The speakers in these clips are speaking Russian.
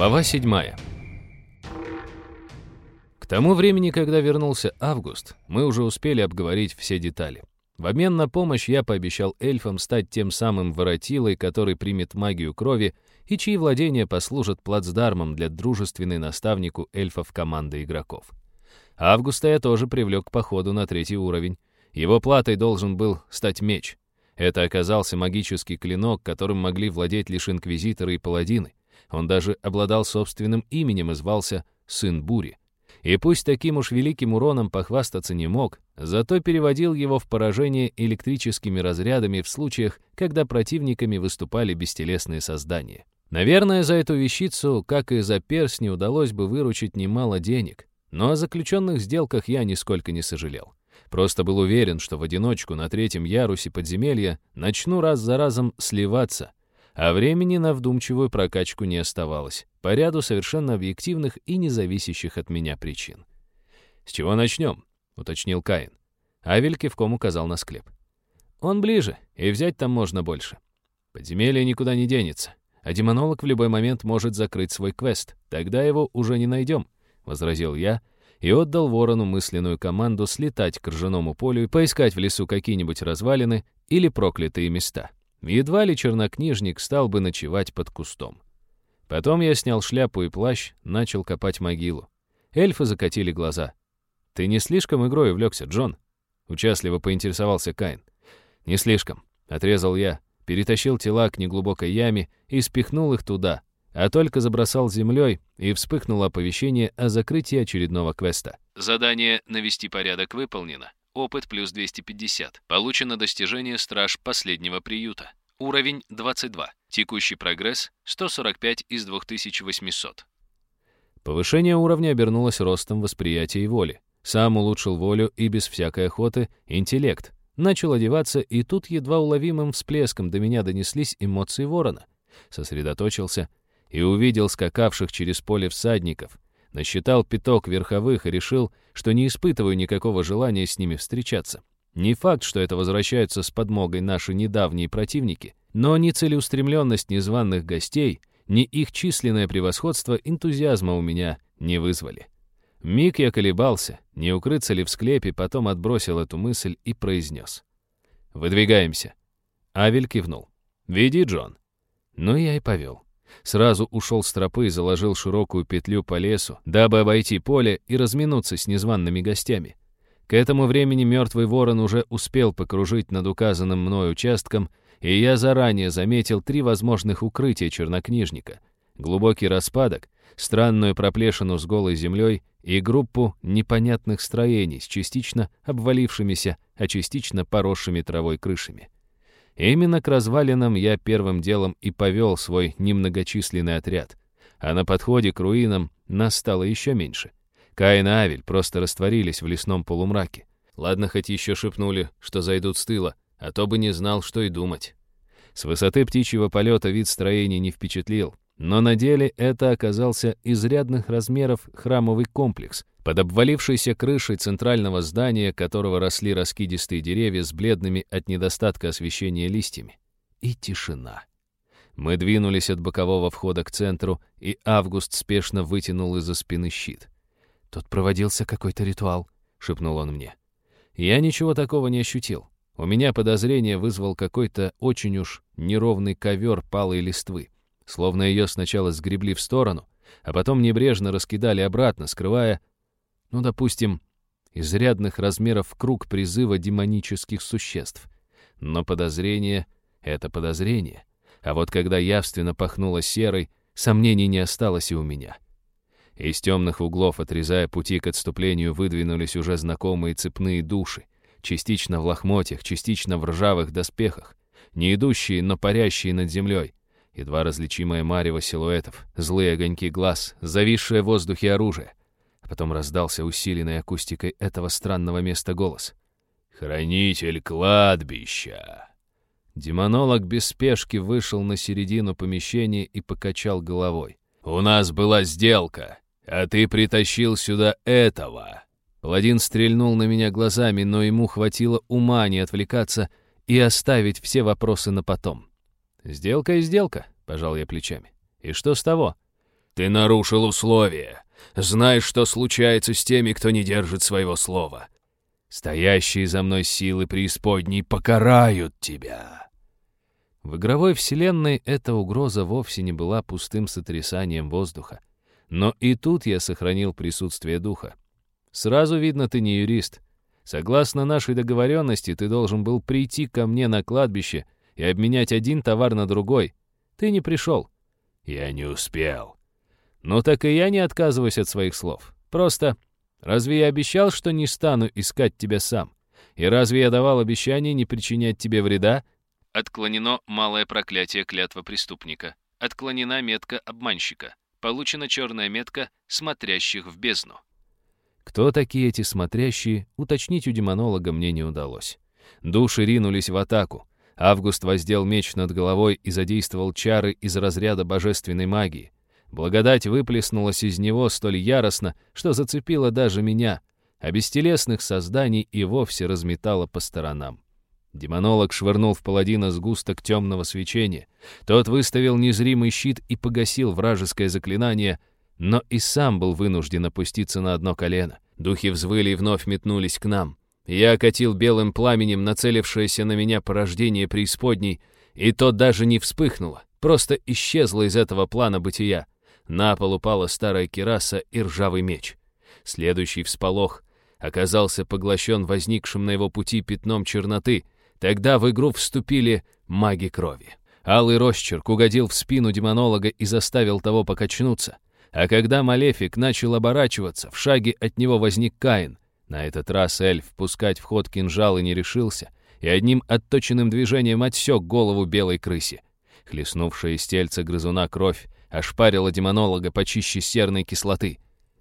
Глава 7. К тому времени, когда вернулся Август, мы уже успели обговорить все детали. В обмен на помощь я пообещал эльфам стать тем самым воротилой, который примет магию крови и чьи владения послужат плацдармом для дружественной наставнику эльфов команды игроков. Августа я тоже привлек к походу на третий уровень. Его платой должен был стать меч. Это оказался магический клинок, которым могли владеть лишь инквизиторы и паладины. Он даже обладал собственным именем и звался «Сын Бури». И пусть таким уж великим уроном похвастаться не мог, зато переводил его в поражение электрическими разрядами в случаях, когда противниками выступали бестелесные создания. Наверное, за эту вещицу, как и за перстни, удалось бы выручить немало денег, но о заключенных сделках я нисколько не сожалел. Просто был уверен, что в одиночку на третьем ярусе подземелья начну раз за разом сливаться, а времени на вдумчивую прокачку не оставалось, по ряду совершенно объективных и независящих от меня причин. «С чего начнем?» — уточнил Каин. Авель кивком указал на склеп. «Он ближе, и взять там можно больше. Подземелье никуда не денется, а демонолог в любой момент может закрыть свой квест, тогда его уже не найдем», — возразил я, и отдал ворону мысленную команду слетать к ржаному полю и поискать в лесу какие-нибудь развалины или проклятые места. Едва ли чернокнижник стал бы ночевать под кустом. Потом я снял шляпу и плащ, начал копать могилу. Эльфы закатили глаза. «Ты не слишком игрой увлекся, Джон?» Участливо поинтересовался Каин. «Не слишком», — отрезал я, перетащил тела к неглубокой яме и спихнул их туда, а только забросал землей, и вспыхнуло оповещение о закрытии очередного квеста. Задание «Навести порядок» выполнено. Опыт плюс 250. Получено достижение «Страж последнего приюта». Уровень 22. Текущий прогресс 145 из 2800. Повышение уровня обернулось ростом восприятия и воли. Сам улучшил волю и без всякой охоты интеллект. Начал одеваться, и тут едва уловимым всплеском до меня донеслись эмоции ворона. Сосредоточился и увидел скакавших через поле всадников — насчитал пяток верховых и решил, что не испытываю никакого желания с ними встречаться. Не факт, что это возвращаются с подмогой наши недавние противники, но ни целеустремленность незваных гостей, ни их численное превосходство энтузиазма у меня не вызвали. Миг я колебался, не укрыться ли в склепе, потом отбросил эту мысль и произнес. «Выдвигаемся». Авель кивнул. «Веди, Джон». Ну, я и повел. Сразу ушел с тропы и заложил широкую петлю по лесу, дабы обойти поле и разминуться с незваными гостями. К этому времени мертвый ворон уже успел покружить над указанным мной участком, и я заранее заметил три возможных укрытия чернокнижника. Глубокий распадок, странную проплешину с голой землей и группу непонятных строений с частично обвалившимися, а частично поросшими травой крышами. Именно к развалинам я первым делом и повел свой немногочисленный отряд. А на подходе к руинам нас стало еще меньше. Каин и Авель просто растворились в лесном полумраке. Ладно, хоть еще шепнули, что зайдут с тыла, а то бы не знал, что и думать. С высоты птичьего полета вид строения не впечатлил, но на деле это оказался изрядных размеров храмовый комплекс, под обвалившейся крышей центрального здания, которого росли раскидистые деревья с бледными от недостатка освещения листьями. И тишина. Мы двинулись от бокового входа к центру, и Август спешно вытянул из-за спины щит. «Тут проводился какой-то ритуал», — шепнул он мне. Я ничего такого не ощутил. У меня подозрение вызвал какой-то очень уж неровный ковер палой листвы. Словно ее сначала сгребли в сторону, а потом небрежно раскидали обратно, скрывая ну, допустим, изрядных размеров круг призыва демонических существ. Но подозрение — это подозрение. А вот когда явственно пахнуло серой, сомнений не осталось и у меня. Из темных углов, отрезая пути к отступлению, выдвинулись уже знакомые цепные души, частично в лохмотьях, частично в ржавых доспехах, не идущие, но парящие над землей. Едва различимое марево силуэтов, злые огоньки глаз, зависшее в воздухе оружие. Потом раздался усиленной акустикой этого странного места голос. «Хранитель кладбища!» Демонолог без спешки вышел на середину помещения и покачал головой. «У нас была сделка, а ты притащил сюда этого!» Паладин стрельнул на меня глазами, но ему хватило ума не отвлекаться и оставить все вопросы на потом. «Сделка и сделка», — пожал я плечами. «И что с того?» «Ты нарушил условия. Знаешь, что случается с теми, кто не держит своего слова. Стоящие за мной силы преисподней покарают тебя». В игровой вселенной эта угроза вовсе не была пустым сотрясанием воздуха. Но и тут я сохранил присутствие духа. Сразу видно, ты не юрист. Согласно нашей договоренности, ты должен был прийти ко мне на кладбище и обменять один товар на другой. Ты не пришел. Я не успел. Ну так и я не отказываюсь от своих слов. Просто, разве я обещал, что не стану искать тебя сам? И разве я давал обещание не причинять тебе вреда? Отклонено малое проклятие клятва преступника. Отклонена метка обманщика. Получена черная метка смотрящих в бездну. Кто такие эти смотрящие, уточнить у демонолога мне не удалось. Души ринулись в атаку. Август воздел меч над головой и задействовал чары из разряда божественной магии. Благодать выплеснулась из него столь яростно, что зацепила даже меня, а бестелесных созданий и вовсе разметала по сторонам. Демонолог швырнул в паладина сгусток темного свечения. Тот выставил незримый щит и погасил вражеское заклинание, но и сам был вынужден опуститься на одно колено. Духи взвыли и вновь метнулись к нам. Я окатил белым пламенем нацелившееся на меня порождение преисподней, и то даже не вспыхнуло, просто исчезло из этого плана бытия. На пол упала старая кераса и ржавый меч. Следующий всполох оказался поглощен возникшим на его пути пятном черноты. Тогда в игру вступили маги крови. Алый росчерк угодил в спину демонолога и заставил того покачнуться. А когда Малефик начал оборачиваться, в шаге от него возник Каин. На этот раз эльф пускать в ход кинжалы не решился и одним отточенным движением отсек голову белой крысе. Хлестнувшая из тельца грызуна кровь ошпарила демонолога почище серной кислоты.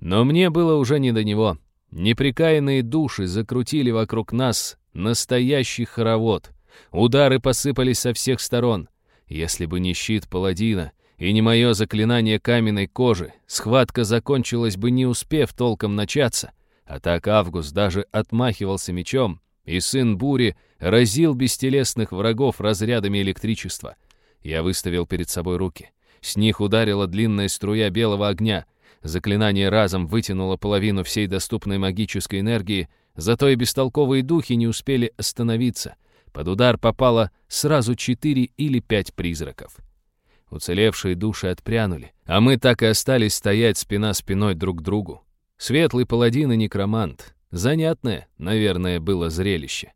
Но мне было уже не до него. Неприкаянные души закрутили вокруг нас настоящий хоровод. Удары посыпались со всех сторон. Если бы не щит паладина и не мое заклинание каменной кожи, схватка закончилась бы не успев толком начаться. А так Август даже отмахивался мечом, и сын бури разил бестелесных врагов разрядами электричества. Я выставил перед собой руки. С них ударила длинная струя белого огня. Заклинание разом вытянуло половину всей доступной магической энергии, зато и бестолковые духи не успели остановиться. Под удар попало сразу четыре или пять призраков. Уцелевшие души отпрянули, а мы так и остались стоять спина спиной друг к другу. Светлый паладин и некромант. Занятное, наверное, было зрелище.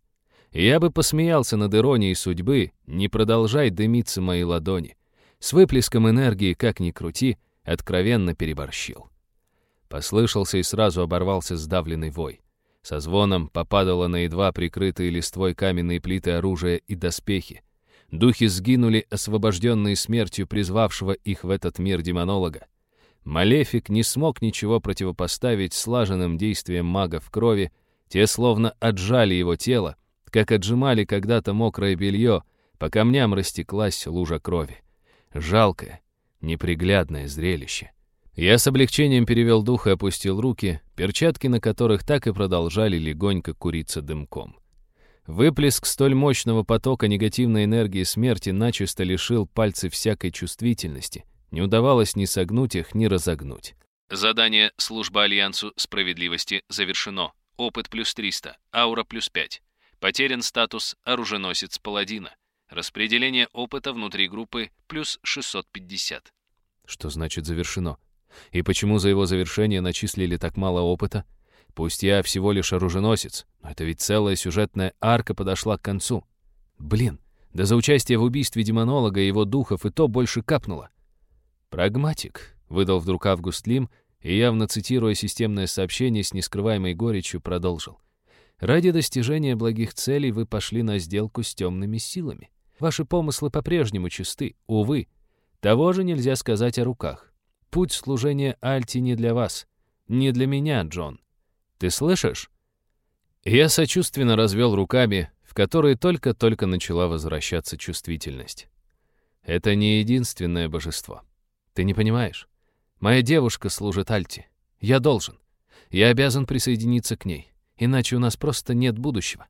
Я бы посмеялся над иронией судьбы, не продолжай дымиться мои ладони. С выплеском энергии, как ни крути, откровенно переборщил. Послышался и сразу оборвался сдавленный вой. Со звоном попадало на едва прикрытые листвой каменные плиты оружия и доспехи. Духи сгинули, освобожденные смертью призвавшего их в этот мир демонолога. Малефик не смог ничего противопоставить слаженным действиям мага в крови, те словно отжали его тело, как отжимали когда-то мокрое белье, по камням растеклась лужа крови. Жалкое, неприглядное зрелище. Я с облегчением перевел дух и опустил руки, перчатки на которых так и продолжали легонько куриться дымком. Выплеск столь мощного потока негативной энергии смерти начисто лишил пальцы всякой чувствительности. Не удавалось ни согнуть их, ни разогнуть. Задание «Служба Альянсу справедливости» завершено. Опыт плюс 300, аура плюс 5. Потерян статус «Оруженосец паладина». Распределение опыта внутри группы плюс 650. Что значит завершено? И почему за его завершение начислили так мало опыта? Пусть я всего лишь оруженосец, но это ведь целая сюжетная арка подошла к концу. Блин, да за участие в убийстве демонолога и его духов и то больше капнуло. «Прагматик», — выдал вдруг Август Лим, и явно цитируя системное сообщение с нескрываемой горечью, продолжил. «Ради достижения благих целей вы пошли на сделку с темными силами. Ваши помыслы по-прежнему чисты, увы. Того же нельзя сказать о руках. Путь служения Альти не для вас. Не для меня, Джон. Ты слышишь?» Я сочувственно развел руками, в которые только-только начала возвращаться чувствительность. Это не единственное божество. Ты не понимаешь? Моя девушка служит Альти. Я должен. Я обязан присоединиться к ней. Иначе у нас просто нет будущего.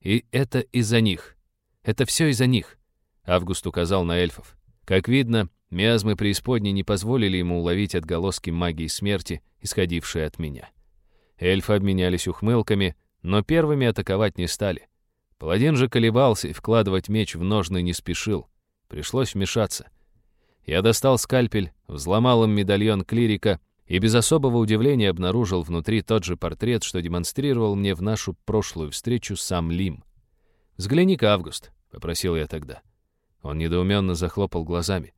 И это из-за них. Это все из-за них. Август указал на эльфов. Как видно, миазмы преисподней не позволили ему уловить отголоски магии смерти, исходившие от меня. Эльфы обменялись ухмылками, но первыми атаковать не стали. Паладин же колебался и вкладывать меч в ножны не спешил. Пришлось вмешаться. Я достал скальпель, взломал им медальон клирика и без особого удивления обнаружил внутри тот же портрет, что демонстрировал мне в нашу прошлую встречу сам Лим. «Взгляни-ка, Август», — попросил я тогда. Он недоуменно захлопал глазами.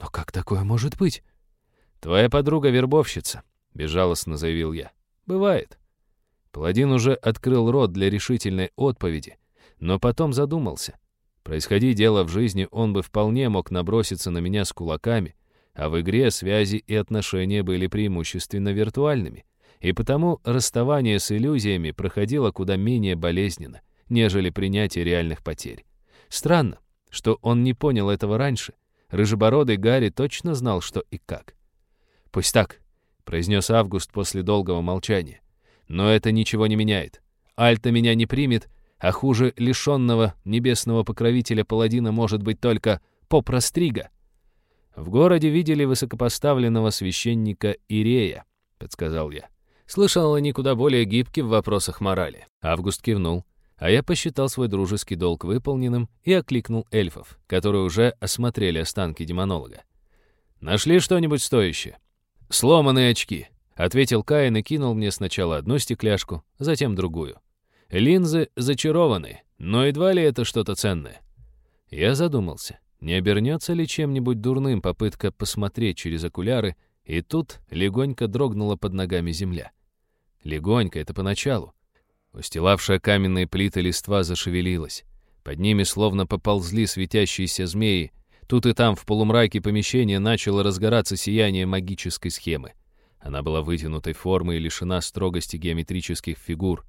«Но как такое может быть?» «Твоя подруга вербовщица», — безжалостно заявил я. «Бывает». Паладин уже открыл рот для решительной отповеди, но потом задумался. Происходи дело в жизни, он бы вполне мог наброситься на меня с кулаками, а в игре связи и отношения были преимущественно виртуальными, и потому расставание с иллюзиями проходило куда менее болезненно, нежели принятие реальных потерь. Странно, что он не понял этого раньше. Рыжебородый Гарри точно знал, что и как. «Пусть так», — произнес Август после долгого молчания. «Но это ничего не меняет. Альта меня не примет, а хуже лишенного небесного покровителя паладина может быть только попрострига. В городе видели высокопоставленного священника Ирея, подсказал я. Слышал, они куда более гибки в вопросах морали. Август кивнул, а я посчитал свой дружеский долг выполненным и окликнул эльфов, которые уже осмотрели останки демонолога. «Нашли что-нибудь стоящее?» «Сломанные очки», — ответил Каин и кинул мне сначала одну стекляшку, затем другую. Линзы зачарованы, но едва ли это что-то ценное. Я задумался, не обернется ли чем-нибудь дурным попытка посмотреть через окуляры, и тут легонько дрогнула под ногами земля. Легонько, это поначалу. Устилавшая каменные плиты листва зашевелилась. Под ними словно поползли светящиеся змеи. Тут и там в полумраке помещения начало разгораться сияние магической схемы. Она была вытянутой формы и лишена строгости геометрических фигур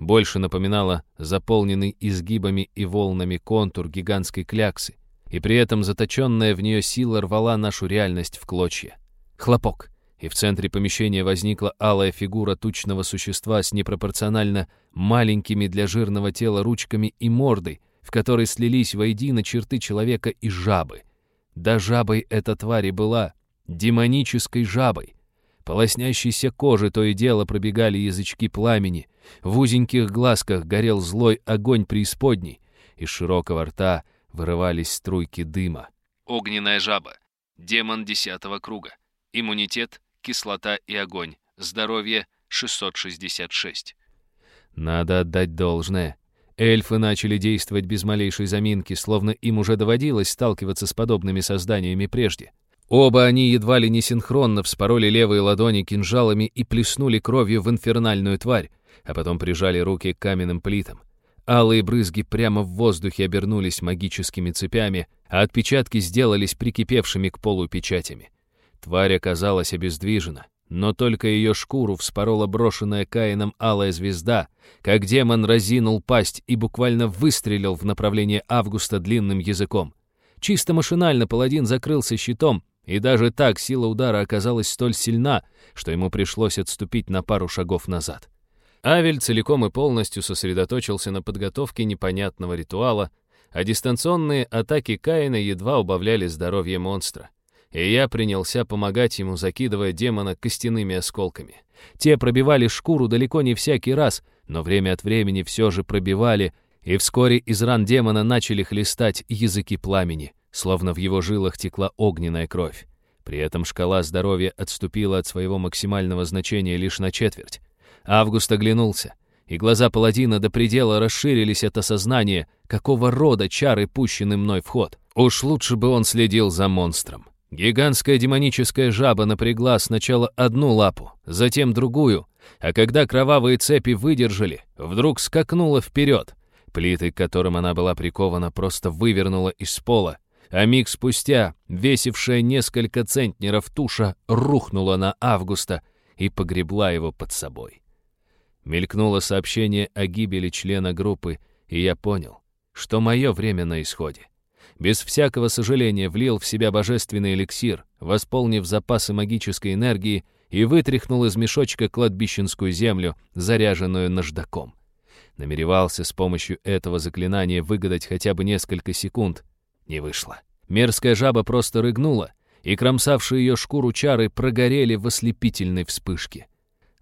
больше напоминала заполненный изгибами и волнами контур гигантской кляксы, и при этом заточенная в нее сила рвала нашу реальность в клочья. Хлопок, и в центре помещения возникла алая фигура тучного существа с непропорционально маленькими для жирного тела ручками и мордой, в которой слились воедино черты человека и жабы. Да жабой эта тварь и была, демонической жабой, по коже то и дело пробегали язычки пламени, в узеньких глазках горел злой огонь преисподней, из широкого рта вырывались струйки дыма. Огненная жаба. Демон десятого круга. Иммунитет, кислота и огонь. Здоровье 666. Надо отдать должное. Эльфы начали действовать без малейшей заминки, словно им уже доводилось сталкиваться с подобными созданиями прежде. Оба они едва ли не синхронно вспороли левые ладони кинжалами и плеснули кровью в инфернальную тварь, а потом прижали руки к каменным плитам. Алые брызги прямо в воздухе обернулись магическими цепями, а отпечатки сделались прикипевшими к полу печатями. Тварь оказалась обездвижена, но только ее шкуру вспорола брошенная Каином алая звезда, как демон разинул пасть и буквально выстрелил в направлении Августа длинным языком. Чисто машинально паладин закрылся щитом, и даже так сила удара оказалась столь сильна, что ему пришлось отступить на пару шагов назад. Авель целиком и полностью сосредоточился на подготовке непонятного ритуала, а дистанционные атаки Каина едва убавляли здоровье монстра. И я принялся помогать ему, закидывая демона костяными осколками. Те пробивали шкуру далеко не всякий раз, но время от времени все же пробивали, и вскоре из ран демона начали хлестать языки пламени словно в его жилах текла огненная кровь. При этом шкала здоровья отступила от своего максимального значения лишь на четверть. Август оглянулся, и глаза паладина до предела расширились от осознания, какого рода чары пущены мной в ход. Уж лучше бы он следил за монстром. Гигантская демоническая жаба напрягла сначала одну лапу, затем другую, а когда кровавые цепи выдержали, вдруг скакнула вперед. Плиты, к которым она была прикована, просто вывернула из пола, а миг спустя весившая несколько центнеров туша рухнула на Августа и погребла его под собой. Мелькнуло сообщение о гибели члена группы, и я понял, что мое время на исходе. Без всякого сожаления влил в себя божественный эликсир, восполнив запасы магической энергии и вытряхнул из мешочка кладбищенскую землю, заряженную наждаком. Намеревался с помощью этого заклинания выгадать хотя бы несколько секунд, не вышло. Мерзкая жаба просто рыгнула, и кромсавшие ее шкуру чары прогорели в ослепительной вспышке.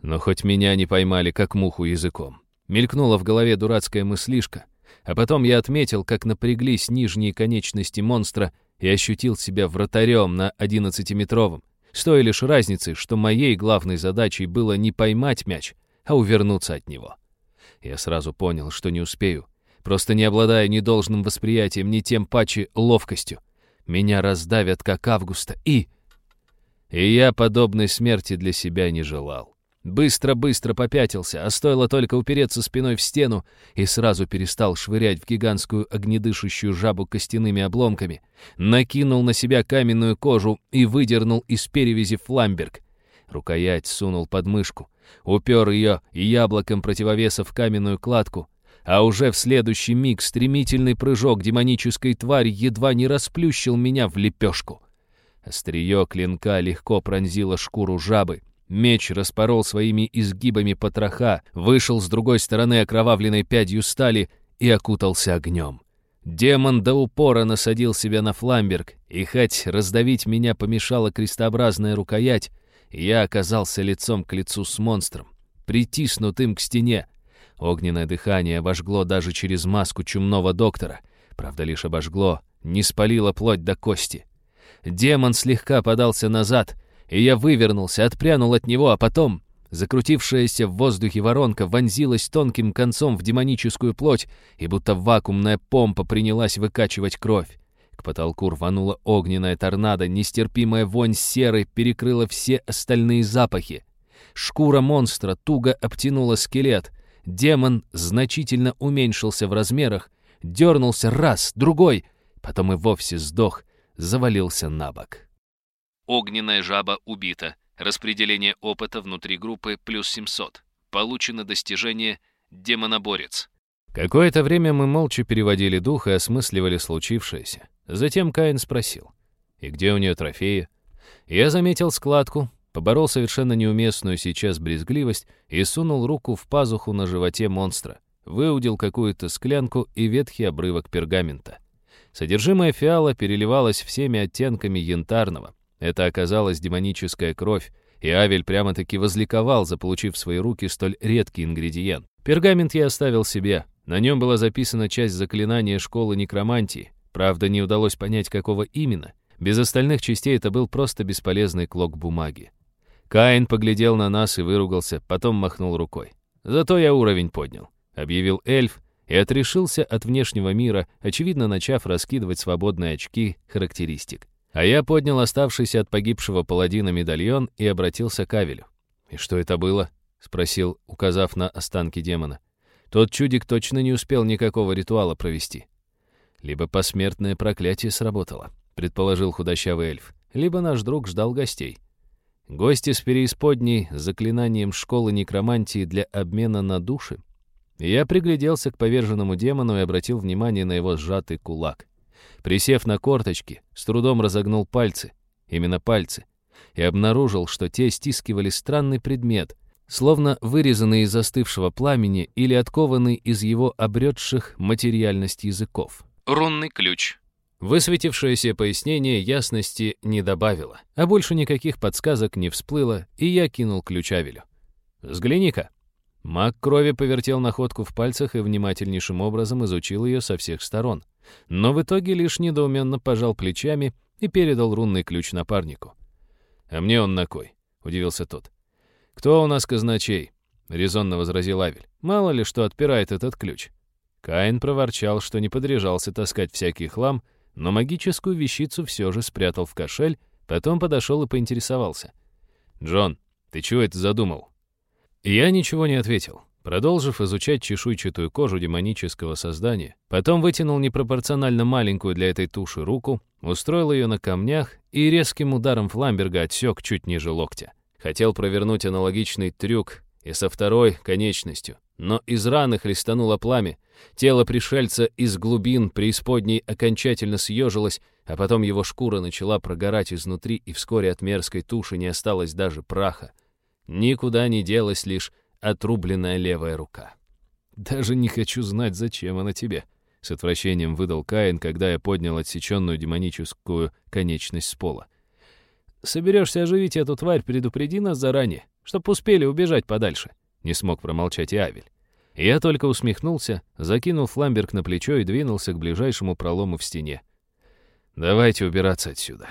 Но хоть меня не поймали, как муху языком. Мелькнула в голове дурацкая мыслишка, а потом я отметил, как напряглись нижние конечности монстра и ощутил себя вратарем на одиннадцатиметровом, с той лишь разницей, что моей главной задачей было не поймать мяч, а увернуться от него. Я сразу понял, что не успею, просто не обладая ни должным восприятием, ни тем паче ловкостью. Меня раздавят, как Августа, и... И я подобной смерти для себя не желал. Быстро-быстро попятился, а стоило только упереться спиной в стену, и сразу перестал швырять в гигантскую огнедышащую жабу костяными обломками, накинул на себя каменную кожу и выдернул из перевязи фламберг. Рукоять сунул под мышку, упер ее яблоком противовеса в каменную кладку, а уже в следующий миг стремительный прыжок демонической твари едва не расплющил меня в лепешку. Острие клинка легко пронзило шкуру жабы, Меч распорол своими изгибами потроха, вышел с другой стороны окровавленной пядью стали и окутался огнем. Демон до упора насадил себя на фламберг, и хоть раздавить меня помешала крестообразная рукоять, я оказался лицом к лицу с монстром, притиснутым к стене. Огненное дыхание обожгло даже через маску чумного доктора. Правда, лишь обожгло, не спалило плоть до кости. Демон слегка подался назад — и я вывернулся, отпрянул от него, а потом... Закрутившаяся в воздухе воронка вонзилась тонким концом в демоническую плоть, и будто вакуумная помпа принялась выкачивать кровь. К потолку рванула огненная торнадо, нестерпимая вонь серой перекрыла все остальные запахи. Шкура монстра туго обтянула скелет. Демон значительно уменьшился в размерах, дернулся раз, другой, потом и вовсе сдох, завалился на бок. Огненная жаба убита. Распределение опыта внутри группы плюс 700. Получено достижение «Демоноборец». Какое-то время мы молча переводили дух и осмысливали случившееся. Затем Каин спросил, «И где у нее трофеи?» Я заметил складку, поборол совершенно неуместную сейчас брезгливость и сунул руку в пазуху на животе монстра, выудил какую-то склянку и ветхий обрывок пергамента. Содержимое фиала переливалось всеми оттенками янтарного, это оказалась демоническая кровь, и Авель прямо-таки возликовал, заполучив в свои руки столь редкий ингредиент. Пергамент я оставил себе. На нем была записана часть заклинания школы некромантии. Правда, не удалось понять, какого именно. Без остальных частей это был просто бесполезный клок бумаги. Каин поглядел на нас и выругался, потом махнул рукой. «Зато я уровень поднял», — объявил эльф, и отрешился от внешнего мира, очевидно начав раскидывать свободные очки характеристик. А я поднял оставшийся от погибшего паладина медальон и обратился к Авелю. «И что это было?» — спросил, указав на останки демона. Тот чудик точно не успел никакого ритуала провести. Либо посмертное проклятие сработало, предположил худощавый эльф, либо наш друг ждал гостей. Гости с переисподней с заклинанием школы некромантии для обмена на души. Я пригляделся к поверженному демону и обратил внимание на его сжатый кулак. Присев на корточки, с трудом разогнул пальцы, именно пальцы, и обнаружил, что те стискивали странный предмет, словно вырезанный из застывшего пламени или откованный из его обретших материальность языков. Рунный ключ. Высветившееся пояснение ясности не добавило, а больше никаких подсказок не всплыло, и я кинул ключ Авелю. «Взгляни-ка». Маг крови повертел находку в пальцах и внимательнейшим образом изучил ее со всех сторон но в итоге лишь недоуменно пожал плечами и передал рунный ключ напарнику. «А мне он на кой?» — удивился тот. «Кто у нас казначей?» — резонно возразил Авель. «Мало ли что отпирает этот ключ». Каин проворчал, что не подряжался таскать всякий хлам, но магическую вещицу все же спрятал в кошель, потом подошел и поинтересовался. «Джон, ты чего это задумал?» Я ничего не ответил. Продолжив изучать чешуйчатую кожу демонического создания, потом вытянул непропорционально маленькую для этой туши руку, устроил ее на камнях и резким ударом фламберга отсек чуть ниже локтя. Хотел провернуть аналогичный трюк и со второй конечностью, но из раны хлестануло пламя, тело пришельца из глубин преисподней окончательно съежилось, а потом его шкура начала прогорать изнутри, и вскоре от мерзкой туши не осталось даже праха. Никуда не делась лишь отрубленная левая рука. «Даже не хочу знать, зачем она тебе», — с отвращением выдал Каин, когда я поднял отсеченную демоническую конечность с пола. соберешься оживить эту тварь, предупреди нас заранее, чтоб успели убежать подальше», — не смог промолчать и Авель. Я только усмехнулся, закинул фламберг на плечо и двинулся к ближайшему пролому в стене. «Давайте убираться отсюда».